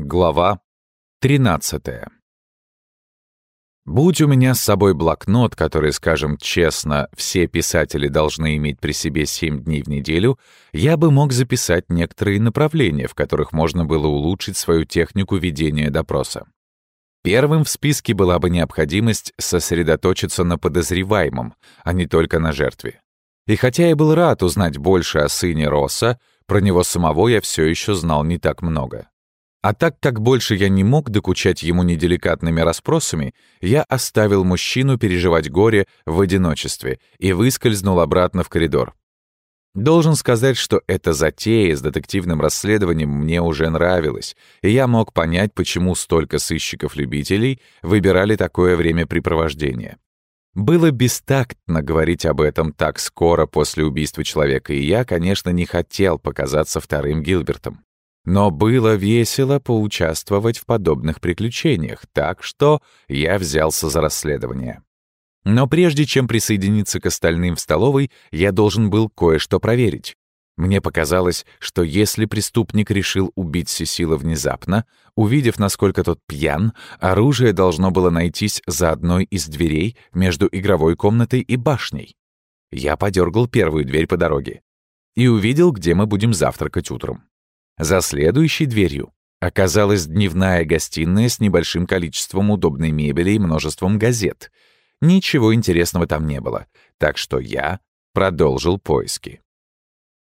Глава 13. Будь у меня с собой блокнот, который, скажем честно, все писатели должны иметь при себе 7 дней в неделю, я бы мог записать некоторые направления, в которых можно было улучшить свою технику ведения допроса. Первым в списке была бы необходимость сосредоточиться на подозреваемом, а не только на жертве. И хотя я был рад узнать больше о сыне Росса, про него самого я все еще знал не так много. А так как больше я не мог докучать ему неделикатными расспросами, я оставил мужчину переживать горе в одиночестве и выскользнул обратно в коридор. Должен сказать, что эта затея с детективным расследованием мне уже нравилась, и я мог понять, почему столько сыщиков-любителей выбирали такое времяпрепровождение. Было бестактно говорить об этом так скоро после убийства человека, и я, конечно, не хотел показаться вторым Гилбертом. Но было весело поучаствовать в подобных приключениях, так что я взялся за расследование. Но прежде чем присоединиться к остальным в столовой, я должен был кое-что проверить. Мне показалось, что если преступник решил убить Сесила внезапно, увидев, насколько тот пьян, оружие должно было найтись за одной из дверей между игровой комнатой и башней. Я подергал первую дверь по дороге и увидел, где мы будем завтракать утром. За следующей дверью оказалась дневная гостиная с небольшим количеством удобной мебели и множеством газет. Ничего интересного там не было, так что я продолжил поиски.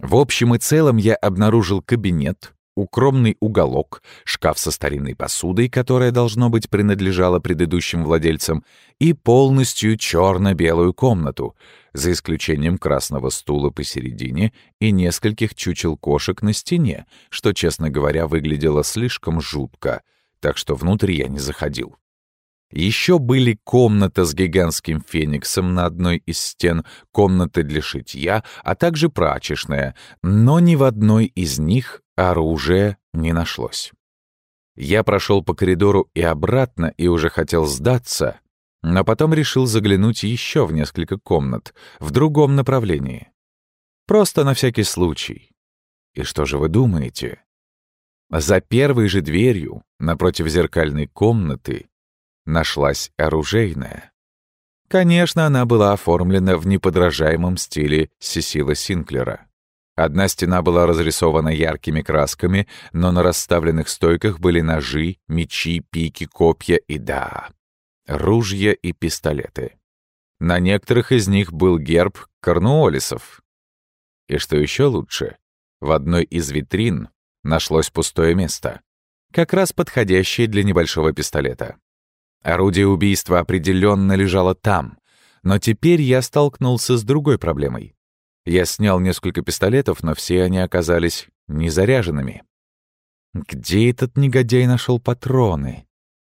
В общем и целом я обнаружил кабинет, укромный уголок, шкаф со старинной посудой, которая, должно быть, принадлежала предыдущим владельцам, и полностью черно-белую комнату, за исключением красного стула посередине и нескольких чучел кошек на стене, что, честно говоря, выглядело слишком жутко, так что внутрь я не заходил. Еще были комната с гигантским фениксом на одной из стен, комната для шитья, а также прачечная, но ни в одной из них оружия не нашлось. Я прошел по коридору и обратно и уже хотел сдаться, но потом решил заглянуть еще в несколько комнат, в другом направлении. Просто на всякий случай. И что же вы думаете? За первой же дверью, напротив зеркальной комнаты, нашлась оружейная. Конечно, она была оформлена в неподражаемом стиле Сесила Синклера. Одна стена была разрисована яркими красками, но на расставленных стойках были ножи, мечи, пики, копья и, да, ружья и пистолеты. На некоторых из них был герб Корнуолисов. И что еще лучше, в одной из витрин нашлось пустое место, как раз подходящее для небольшого пистолета. Орудие убийства определенно лежало там, но теперь я столкнулся с другой проблемой. Я снял несколько пистолетов, но все они оказались незаряженными. Где этот негодяй нашел патроны?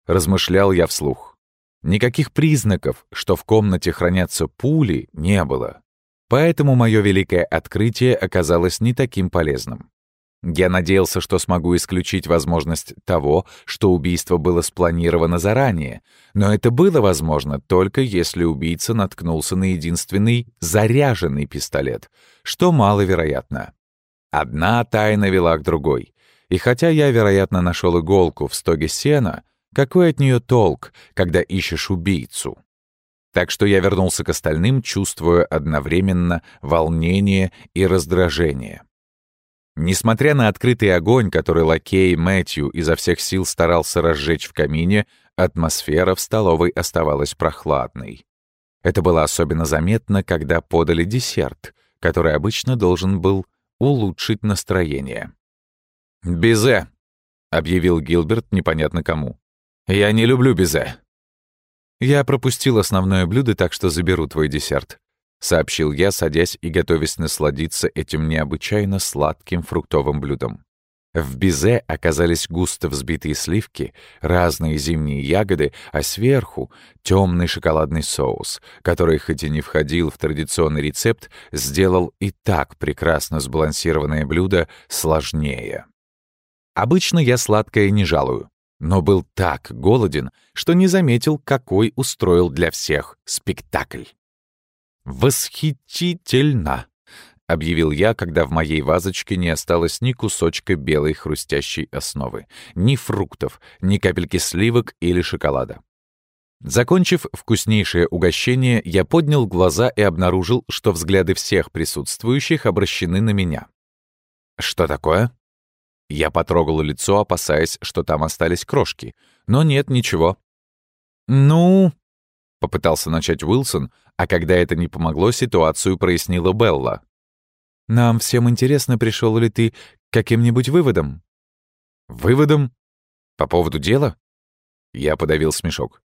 Размышлял я вслух. Никаких признаков, что в комнате хранятся пули, не было. Поэтому мое великое открытие оказалось не таким полезным. Я надеялся, что смогу исключить возможность того, что убийство было спланировано заранее, но это было возможно только если убийца наткнулся на единственный заряженный пистолет, что маловероятно. Одна тайна вела к другой, и хотя я, вероятно, нашел иголку в стоге сена, какой от нее толк, когда ищешь убийцу? Так что я вернулся к остальным, чувствуя одновременно волнение и раздражение. Несмотря на открытый огонь, который лакей Мэтью изо всех сил старался разжечь в камине, атмосфера в столовой оставалась прохладной. Это было особенно заметно, когда подали десерт, который обычно должен был улучшить настроение. «Безе!» — объявил Гилберт непонятно кому. «Я не люблю безе». «Я пропустил основное блюдо, так что заберу твой десерт», — сообщил я, садясь и готовясь насладиться этим необычайно сладким фруктовым блюдом. В безе оказались густо взбитые сливки, разные зимние ягоды, а сверху — темный шоколадный соус, который, хоть и не входил в традиционный рецепт, сделал и так прекрасно сбалансированное блюдо сложнее. Обычно я сладкое не жалую, но был так голоден, что не заметил, какой устроил для всех спектакль. Восхитительно! — объявил я, когда в моей вазочке не осталось ни кусочка белой хрустящей основы, ни фруктов, ни капельки сливок или шоколада. Закончив вкуснейшее угощение, я поднял глаза и обнаружил, что взгляды всех присутствующих обращены на меня. «Что такое?» Я потрогал лицо, опасаясь, что там остались крошки. Но нет, ничего. «Ну...» — попытался начать Уилсон, а когда это не помогло, ситуацию прояснила Белла. «Нам всем интересно, пришел ли ты к каким-нибудь выводам?» «Выводом? По поводу дела?» Я подавил смешок.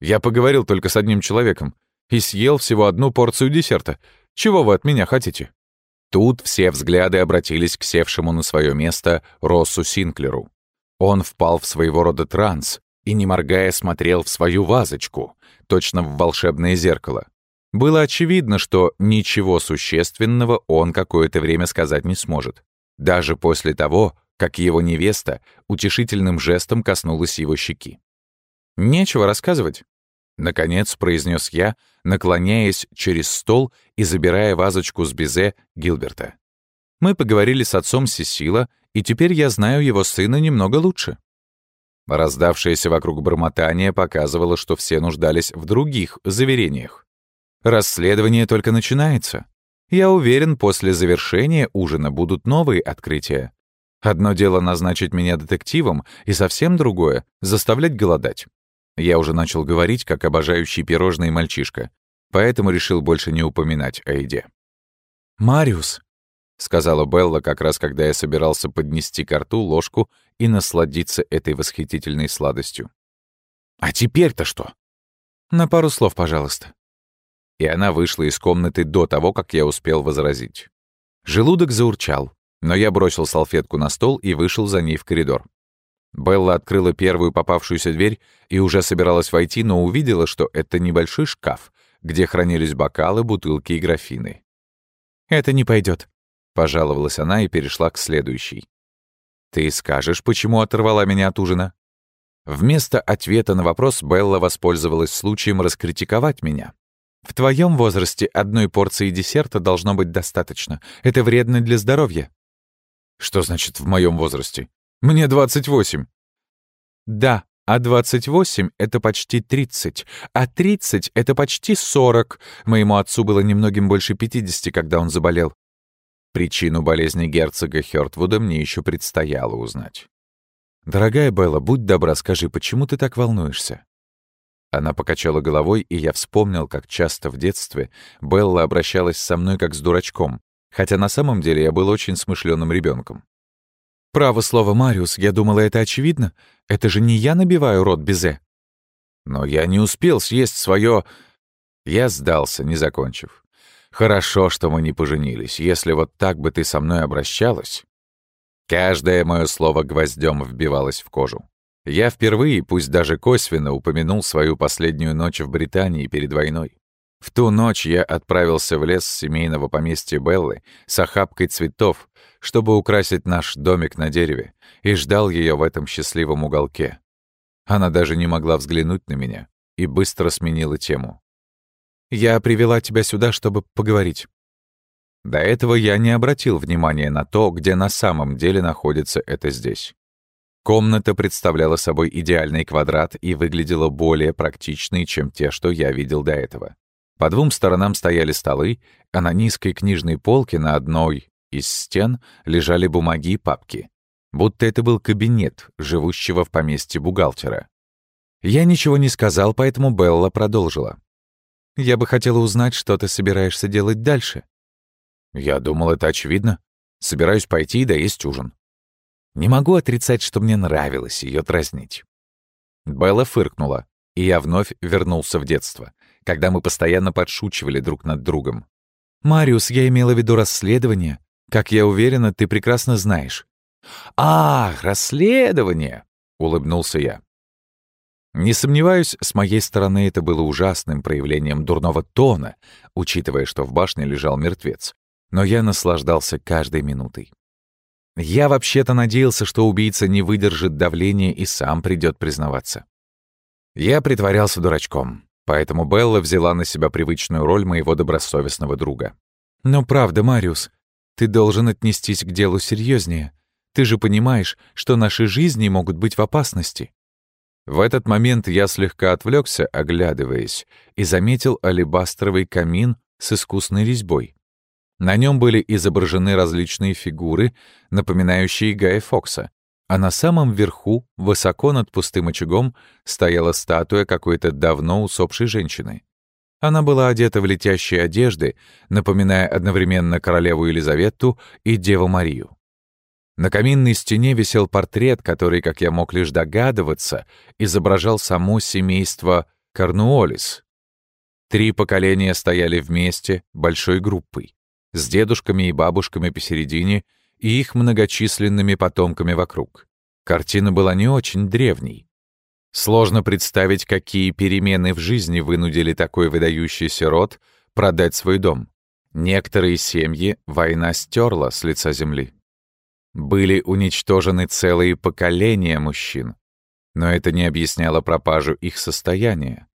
Я поговорил только с одним человеком и съел всего одну порцию десерта. Чего вы от меня хотите?» Тут все взгляды обратились к севшему на свое место Россу Синклеру. Он впал в своего рода транс и, не моргая, смотрел в свою вазочку, точно в волшебное зеркало. Было очевидно, что ничего существенного он какое-то время сказать не сможет. Даже после того, как его невеста утешительным жестом коснулась его щеки. «Нечего рассказывать. Наконец произнес я, наклоняясь через стол и забирая вазочку с безе Гилберта. Мы поговорили с отцом Сесила, и теперь я знаю его сына немного лучше. Раздавшееся вокруг бормотание показывало, что все нуждались в других заверениях. Расследование только начинается. Я уверен, после завершения ужина будут новые открытия. Одно дело назначить меня детективом, и совсем другое — заставлять голодать. Я уже начал говорить, как обожающий пирожные мальчишка, поэтому решил больше не упоминать о еде. «Мариус», — сказала Белла как раз когда я собирался поднести к рту ложку и насладиться этой восхитительной сладостью. «А теперь-то что?» «На пару слов, пожалуйста». И она вышла из комнаты до того, как я успел возразить. Желудок заурчал, но я бросил салфетку на стол и вышел за ней в коридор. Белла открыла первую попавшуюся дверь и уже собиралась войти, но увидела, что это небольшой шкаф, где хранились бокалы, бутылки и графины. «Это не пойдет, пожаловалась она и перешла к следующей. «Ты скажешь, почему оторвала меня от ужина?» Вместо ответа на вопрос Белла воспользовалась случаем раскритиковать меня. «В твоем возрасте одной порции десерта должно быть достаточно. Это вредно для здоровья». «Что значит «в моем возрасте»? Мне 28. Да, а 28 — это почти 30, а 30 — это почти 40. Моему отцу было немногим больше 50, когда он заболел. Причину болезни герцога Хёртвуда мне еще предстояло узнать. «Дорогая Белла, будь добра, скажи, почему ты так волнуешься?» Она покачала головой, и я вспомнил, как часто в детстве Белла обращалась со мной как с дурачком, хотя на самом деле я был очень смышленым ребенком. «Право слово, Мариус, я думала, это очевидно. Это же не я набиваю рот безе». Но я не успел съесть свое. Я сдался, не закончив. Хорошо, что мы не поженились. Если вот так бы ты со мной обращалась... Каждое мое слово гвоздем вбивалось в кожу. Я впервые, пусть даже косвенно, упомянул свою последнюю ночь в Британии перед войной. В ту ночь я отправился в лес семейного поместья Беллы с охапкой цветов, чтобы украсить наш домик на дереве, и ждал ее в этом счастливом уголке. Она даже не могла взглянуть на меня и быстро сменила тему. «Я привела тебя сюда, чтобы поговорить». До этого я не обратил внимания на то, где на самом деле находится это здесь. Комната представляла собой идеальный квадрат и выглядела более практичной, чем те, что я видел до этого. По двум сторонам стояли столы, а на низкой книжной полке на одной из стен лежали бумаги и папки. Будто это был кабинет, живущего в поместье бухгалтера. Я ничего не сказал, поэтому Белла продолжила. «Я бы хотела узнать, что ты собираешься делать дальше». Я думал, это очевидно. Собираюсь пойти и доесть ужин. Не могу отрицать, что мне нравилось ее дразнить. Белла фыркнула, и я вновь вернулся в детство, когда мы постоянно подшучивали друг над другом. «Мариус, я имела в виду расследование. Как я уверена, ты прекрасно знаешь». «Ах, расследование!» — улыбнулся я. Не сомневаюсь, с моей стороны это было ужасным проявлением дурного тона, учитывая, что в башне лежал мертвец. Но я наслаждался каждой минутой. Я вообще-то надеялся, что убийца не выдержит давления и сам придет признаваться. Я притворялся дурачком, поэтому Белла взяла на себя привычную роль моего добросовестного друга. «Но правда, Мариус, ты должен отнестись к делу серьезнее. Ты же понимаешь, что наши жизни могут быть в опасности». В этот момент я слегка отвлекся, оглядываясь, и заметил алебастровый камин с искусной резьбой. На нем были изображены различные фигуры, напоминающие Гая Фокса, а на самом верху, высоко над пустым очагом, стояла статуя какой-то давно усопшей женщины. Она была одета в летящие одежды, напоминая одновременно королеву Елизавету и Деву Марию. На каминной стене висел портрет, который, как я мог лишь догадываться, изображал само семейство Корнуолис. Три поколения стояли вместе, большой группой, с дедушками и бабушками посередине и их многочисленными потомками вокруг. Картина была не очень древней. Сложно представить, какие перемены в жизни вынудили такой выдающийся род продать свой дом. Некоторые семьи война стерла с лица земли. Были уничтожены целые поколения мужчин, но это не объясняло пропажу их состояния.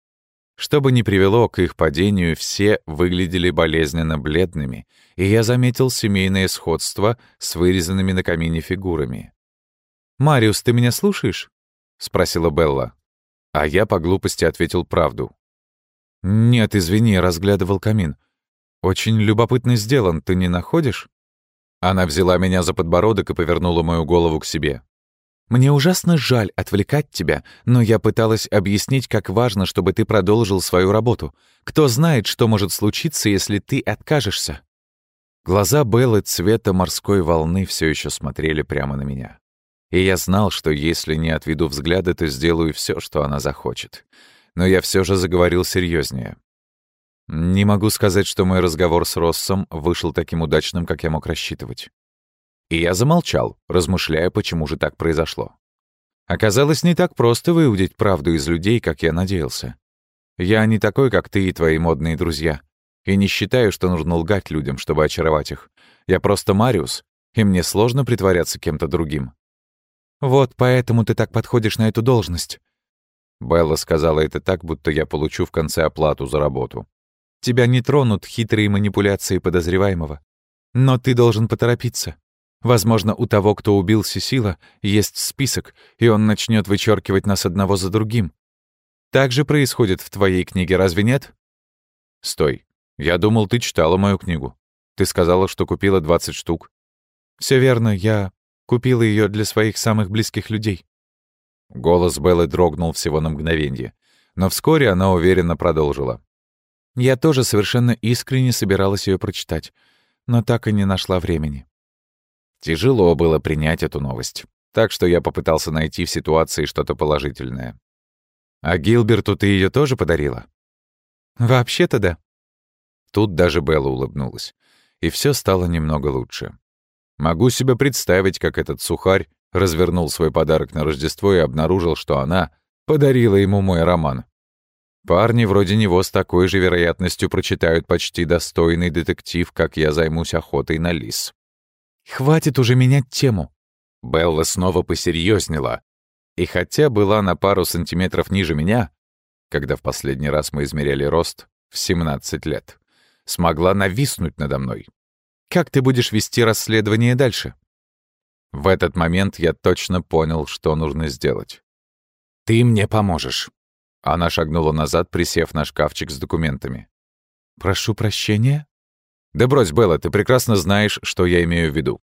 Что бы ни привело к их падению, все выглядели болезненно бледными, и я заметил семейное сходство с вырезанными на камине фигурами. «Мариус, ты меня слушаешь?» — спросила Белла. А я по глупости ответил правду. «Нет, извини, разглядывал камин. Очень любопытно сделан, ты не находишь?» Она взяла меня за подбородок и повернула мою голову к себе. «Мне ужасно жаль отвлекать тебя, но я пыталась объяснить, как важно, чтобы ты продолжил свою работу. Кто знает, что может случиться, если ты откажешься?» Глаза Беллы цвета морской волны все еще смотрели прямо на меня. И я знал, что если не отведу взгляды, то сделаю все, что она захочет. Но я все же заговорил серьезнее. Не могу сказать, что мой разговор с Россом вышел таким удачным, как я мог рассчитывать. И я замолчал, размышляя, почему же так произошло. Оказалось, не так просто выудить правду из людей, как я надеялся. Я не такой, как ты и твои модные друзья. И не считаю, что нужно лгать людям, чтобы очаровать их. Я просто Мариус, и мне сложно притворяться кем-то другим. «Вот поэтому ты так подходишь на эту должность». Белла сказала это так, будто я получу в конце оплату за работу. Тебя не тронут хитрые манипуляции подозреваемого. Но ты должен поторопиться. Возможно, у того, кто убил Сесила, есть список, и он начнет вычеркивать нас одного за другим. Так же происходит в твоей книге, разве нет? Стой. Я думал, ты читала мою книгу. Ты сказала, что купила 20 штук. Все верно, я купила ее для своих самых близких людей. Голос Беллы дрогнул всего на мгновение, но вскоре она уверенно продолжила. Я тоже совершенно искренне собиралась ее прочитать, но так и не нашла времени. Тяжело было принять эту новость, так что я попытался найти в ситуации что-то положительное. «А Гилберту ты ее тоже подарила?» «Вообще-то да». Тут даже Белла улыбнулась, и все стало немного лучше. Могу себе представить, как этот сухарь развернул свой подарок на Рождество и обнаружил, что она подарила ему мой роман. Парни вроде него с такой же вероятностью прочитают почти достойный детектив, как я займусь охотой на лис. «Хватит уже менять тему!» Белла снова посерьезнела. И хотя была на пару сантиметров ниже меня, когда в последний раз мы измеряли рост в 17 лет, смогла нависнуть надо мной. «Как ты будешь вести расследование дальше?» В этот момент я точно понял, что нужно сделать. «Ты мне поможешь», она шагнула назад, присев на шкафчик с документами. «Прошу прощения?» «Да брось, Белла, ты прекрасно знаешь, что я имею в виду».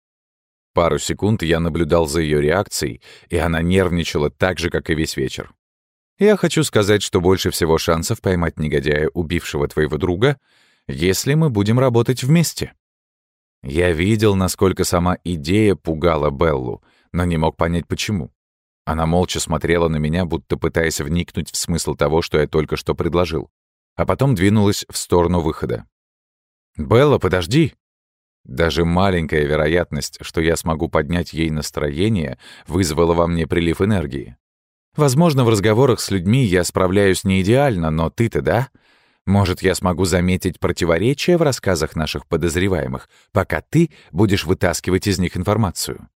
Пару секунд я наблюдал за ее реакцией, и она нервничала так же, как и весь вечер. «Я хочу сказать, что больше всего шансов поймать негодяя, убившего твоего друга, если мы будем работать вместе». Я видел, насколько сама идея пугала Беллу, но не мог понять, почему. Она молча смотрела на меня, будто пытаясь вникнуть в смысл того, что я только что предложил. А потом двинулась в сторону выхода. «Белла, подожди!» Даже маленькая вероятность, что я смогу поднять ей настроение, вызвала во мне прилив энергии. Возможно, в разговорах с людьми я справляюсь не идеально, но ты-то да? Может, я смогу заметить противоречия в рассказах наших подозреваемых, пока ты будешь вытаскивать из них информацию?»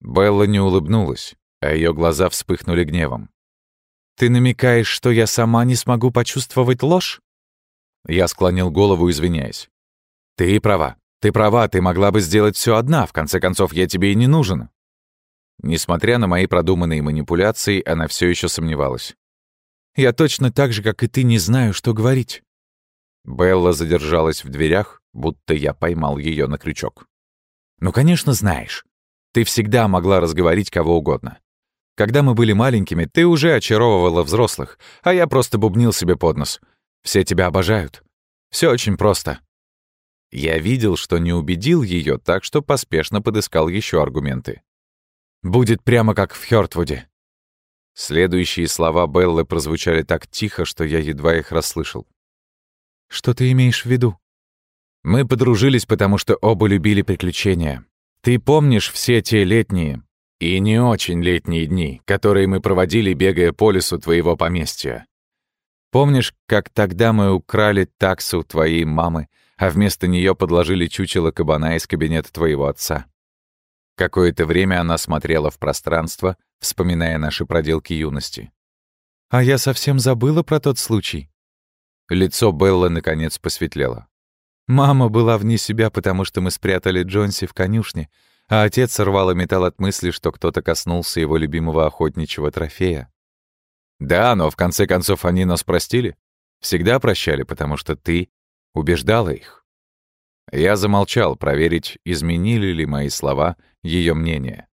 Белла не улыбнулась а ее глаза вспыхнули гневом. «Ты намекаешь, что я сама не смогу почувствовать ложь?» Я склонил голову, извиняясь. Ты права. Ты права, ты могла бы сделать все одна, в конце концов, я тебе и не нужен. Несмотря на мои продуманные манипуляции, она все еще сомневалась. «Я точно так же, как и ты, не знаю, что говорить». Белла задержалась в дверях, будто я поймал ее на крючок. «Ну, конечно, знаешь. Ты всегда могла разговорить кого угодно. Когда мы были маленькими, ты уже очаровывала взрослых, а я просто бубнил себе под нос. Все тебя обожают. Все очень просто». Я видел, что не убедил ее, так что поспешно подыскал еще аргументы. Будет прямо как в Хёртвуде». Следующие слова Беллы прозвучали так тихо, что я едва их расслышал. «Что ты имеешь в виду?» «Мы подружились, потому что оба любили приключения. Ты помнишь все те летние и не очень летние дни, которые мы проводили, бегая по лесу твоего поместья? Помнишь, как тогда мы украли таксу твоей мамы, а вместо нее подложили чучело кабана из кабинета твоего отца?» Какое-то время она смотрела в пространство, вспоминая наши проделки юности. «А я совсем забыла про тот случай». Лицо Беллы наконец посветлело. «Мама была вне себя, потому что мы спрятали Джонси в конюшне, а отец сорвал и металл от мысли, что кто-то коснулся его любимого охотничьего трофея. Да, но в конце концов они нас простили. Всегда прощали, потому что ты убеждала их. Я замолчал, проверить, изменили ли мои слова ее мнение.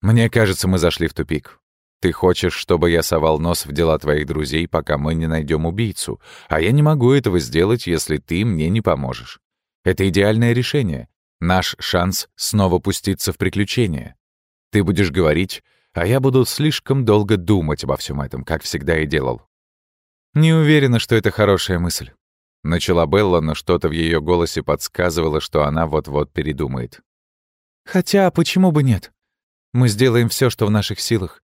«Мне кажется, мы зашли в тупик. Ты хочешь, чтобы я совал нос в дела твоих друзей, пока мы не найдем убийцу, а я не могу этого сделать, если ты мне не поможешь. Это идеальное решение. Наш шанс снова пуститься в приключения. Ты будешь говорить, а я буду слишком долго думать обо всем этом, как всегда и делал. Не уверена, что это хорошая мысль. Начала Белла, но что-то в ее голосе подсказывало, что она вот-вот передумает. «Хотя, почему бы нет? Мы сделаем все, что в наших силах.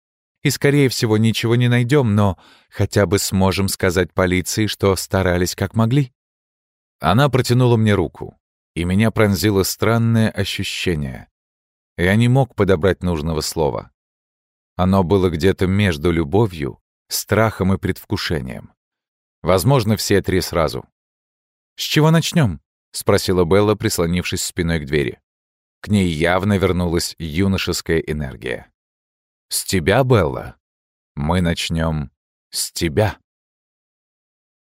И, скорее всего, ничего не найдем, но хотя бы сможем сказать полиции, что старались как могли». Она протянула мне руку, и меня пронзило странное ощущение. Я не мог подобрать нужного слова. Оно было где-то между любовью, страхом и предвкушением. Возможно, все три сразу. «С чего начнем? спросила Белла, прислонившись спиной к двери. К ней явно вернулась юношеская энергия. «С тебя, Белла? Мы начнем с тебя».